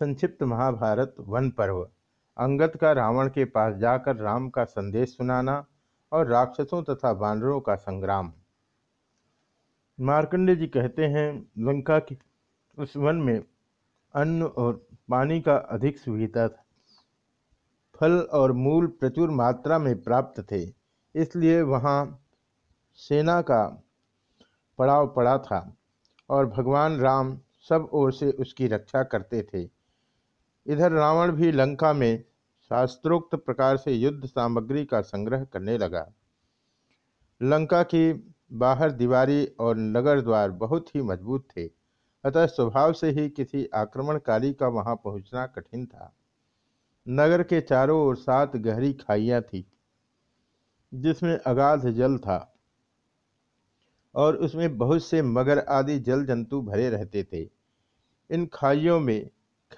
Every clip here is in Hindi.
संक्षिप्त महाभारत वन पर्व। अंगत का रावण के पास जाकर राम का संदेश सुनाना और राक्षसों तथा बानरों का संग्राम। मार्कंडे जी कहते हैं, लंका की उस वन में अन्न और पानी का अधिक सुविधा था। फल और मूल प्रचुर मात्रा में प्राप्त थे, इसलिए वहाँ सेना का पड़ाव पड़ा था और भगवान राम सब ओर से उसकी रक्षा करते थे। इधर रावण भी लंका में शास्त्रोक्त प्रकार से युद्ध सामग्री का संग्रह करने लगा। लंका की बाहर दीवारी और नगर द्वार बहुत ही मज़बूत थे, अतः स्वभाव से ही किसी आक्रमणकारी का वहाँ पहुँचना कठिन था। नगर के चारों ओर सात गहरी खाइयाँ थी, जिसमें अगाध जल था और उसमें बहुत से मगर आदि जल जंतु भरे रहते थे। इन खाइयों में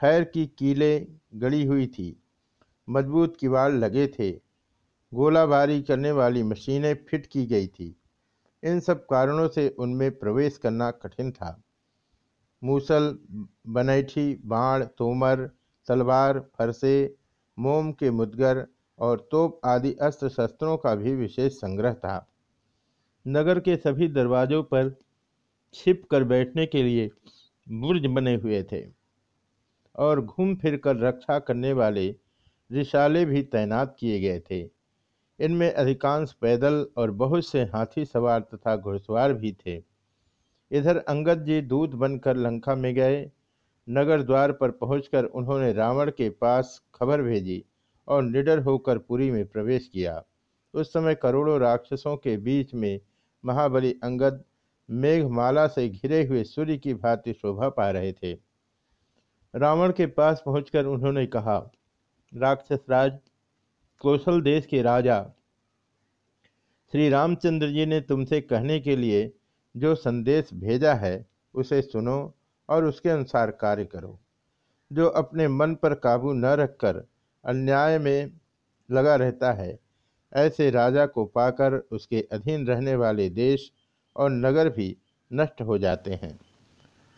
खैर की कीलें गड़ी हुई थी। मज़बूत किवाड़ लगे थे। गोलाबारी करने वाली मशीनें फिट की गई थी। इन सब कारणों से उनमें प्रवेश करना कठिन था। मूसल, बनैठी, बाण, तोमर, तलवार, फरसे, मोम के मुदगर और तोप आदि अस्त्र शस्त्रों का भी विशेष संग्रह था। नगर के सभी दरवाजों पर छिप कर बैठने के लिए बुर्ज बने हुए थे। और घूम फिर कर रक्षा करने वाले रिशाले भी तैनात किए गए थे। इनमें अधिकांश पैदल और बहुत से हाथी सवार तथा घुड़सवार भी थे। इधर अंगद जी दूध बनकर लंका में गए। नगर द्वार पर पहुंचकर उन्होंने रावण के पास खबर भेजी और निडर होकर पुरी में प्रवेश किया। उस समय करोड़ों राक्षसों के बीच में महाबली अंगद मेघमाला से घिरे हुए सूर्य की भांति शोभा पा रहे थे। रावण के पास पहुंचकर उन्होंने कहा, राक्षस राज, कौशल देश के राजा, श्री रामचंद्र जी ने तुमसे कहने के लिए जो संदेश भेजा है, उसे सुनो और उसके अनुसार कार्य करो। जो अपने मन पर काबू न रखकर अन्याय में लगा रहता है, ऐसे राजा को पाकर उसके अधीन रहने वाले देश और नगर भी नष्ट हो जाते हैं।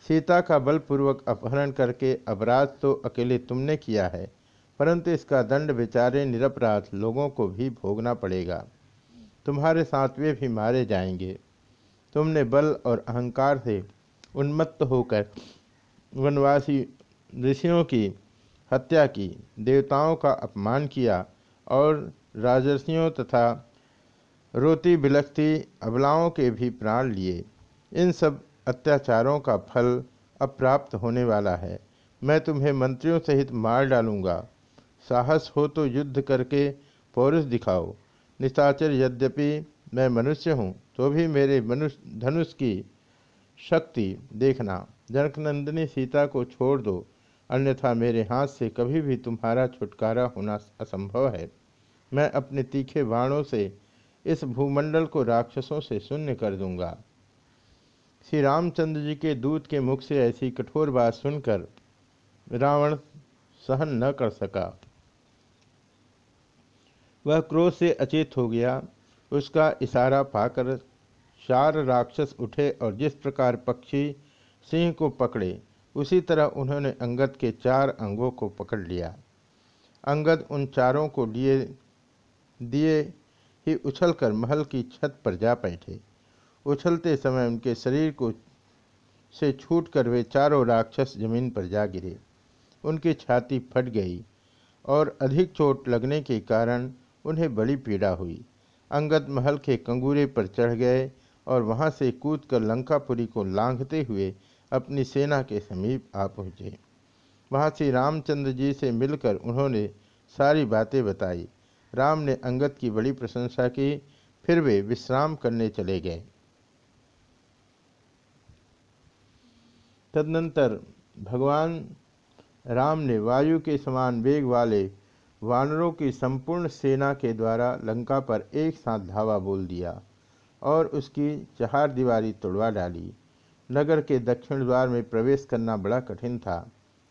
सीता का बलपूर्वक अपहरण करके अपराध तो अकेले तुमने किया है, परंतु इसका दंड बेचारे निरपराध लोगों को भी भोगना पड़ेगा। तुम्हारे साथ वे भी मारे जाएँगे। तुमने बल और अहंकार से उन्मत्त होकर वनवासी ऋषियों की हत्या की, देवताओं का अपमान किया और राजर्षियों तथा रोती बिलखती अबलाओं के भी प्राण लिए। इन सब अत्याचारों का फल अप्राप्त होने वाला है। मैं तुम्हें मंत्रियों सहित मार डालूँगा। साहस हो तो युद्ध करके पौरुष दिखाओ। निशाचर यद्यपि मैं मनुष्य हूँ तो भी मेरे मनुष्य, धनुष की शक्ति देखना। जनकनंदिनी सीता को छोड़ दो, अन्यथा मेरे हाथ से कभी भी तुम्हारा छुटकारा होना असंभव है। मैं अपने तीखे बाणों से इस भूमंडल को राक्षसों से शून्य कर दूँगा। श्री रामचंद्र जी के दूत के मुख से ऐसी कठोर बात सुनकर रावण सहन न कर सका। वह क्रोध से अचेत हो गया। उसका इशारा पाकर चार राक्षस उठे और जिस प्रकार पक्षी सिंह को पकड़े, उसी तरह उन्होंने अंगद के चार अंगों को पकड़ लिया। अंगद उन चारों को लिए, दिए ही उछलकर महल की छत पर जा बैठे। उछलते समय उनके शरीर को से छूट कर वे चारों राक्षस ज़मीन पर जा गिरे। उनकी छाती फट गई और अधिक चोट लगने के कारण उन्हें बड़ी पीड़ा हुई। अंगद महल के कंगूरे पर चढ़ गए और वहाँ से कूदकर लंकापुरी को लांघते हुए अपनी सेना के समीप आ पहुँचे। वहाँ श्री रामचंद्र जी से मिलकर उन्होंने सारी बातें बताई। राम ने अंगद की बड़ी प्रशंसा की, फिर वे विश्राम करने चले गए। तदनंतर भगवान राम ने वायु के समान वेग वाले वानरों की संपूर्ण सेना के द्वारा लंका पर एक साथ धावा बोल दिया और उसकी चहार दीवारी तोड़वा डाली। नगर के दक्षिण द्वार में प्रवेश करना बड़ा कठिन था,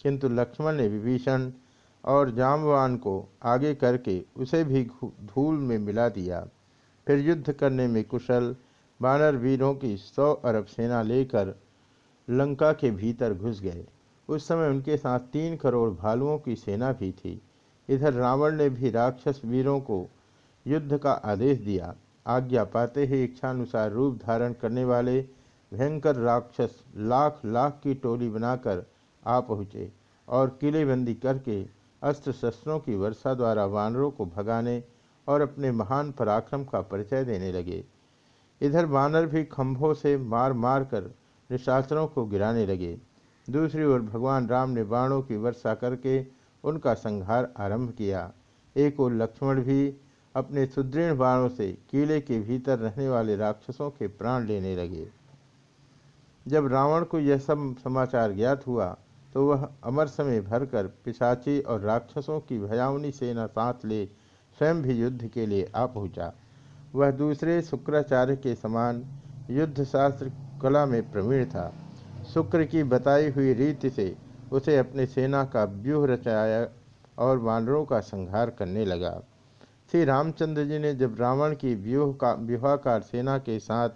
किंतु लक्ष्मण ने विभीषण और जामवान को आगे करके उसे भी धूल में मिला दिया। फिर युद्ध करने में कुशल बानर वीरों की सौ अरब सेना लेकर लंका के भीतर घुस गए। उस समय उनके साथ तीन करोड़ भालुओं की सेना भी थी। इधर रावण ने भी राक्षस वीरों को युद्ध का आदेश दिया। आज्ञा पाते ही इच्छानुसार रूप धारण करने वाले भयंकर राक्षस लाख लाख की टोली बनाकर आ पहुँचे और किलेबंदी करके अस्त्र शस्त्रों की वर्षा द्वारा वानरों को भगाने और अपने महान पराक्रम का परिचय देने लगे। इधर वानर भी खंभों से मार मार कर निशाचरों को गिराने लगे। दूसरी ओर भगवान राम ने बाणों की वर्षा करके उनका संहार आरंभ किया। एक और लक्ष्मण भी अपने सुदृढ़ बाणों से किले के भीतर रहने वाले राक्षसों के प्राण लेने लगे। जब रावण को यह सब समाचार ज्ञात हुआ तो वह अमर समय भरकर पिशाची और राक्षसों की भयावनी सेना साथ ले स्वयं भी युद्ध के लिए आ पहुँचा। वह दूसरे शुक्राचार्य के समान युद्ध शास्त्र कला में प्रवीण था। शुक्र की बताई हुई रीति से उसे अपनी सेना का व्यूह रचाया और वानरों का संहार करने लगा। श्री रामचंद्र जी ने जब रावण की व्यूह का, व्यूहाकार सेना के साथ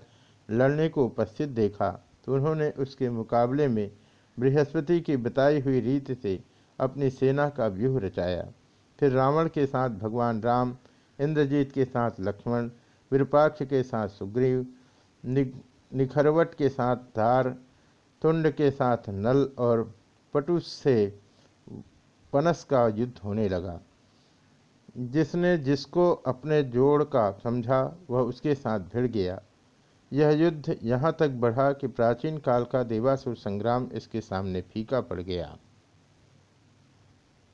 लड़ने को उपस्थित देखा तो उन्होंने उसके मुकाबले में बृहस्पति की बताई हुई रीति से अपनी सेना का व्यूह रचाया। फिर रावण के साथ भगवान राम, इंद्रजीत के साथ लक्ष्मण, विरूपाक्ष के साथ सुग्रीव निखरवट के साथ धार, तुंड के साथ नल और पटुस से पनस का युद्ध होने लगा। जिसने जिसको अपने जोड़ का समझा, वह उसके साथ भिड़ गया। यह युद्ध यहाँ तक बढ़ा कि प्राचीन काल का देवासुर संग्राम इसके सामने फीका पड़ गया।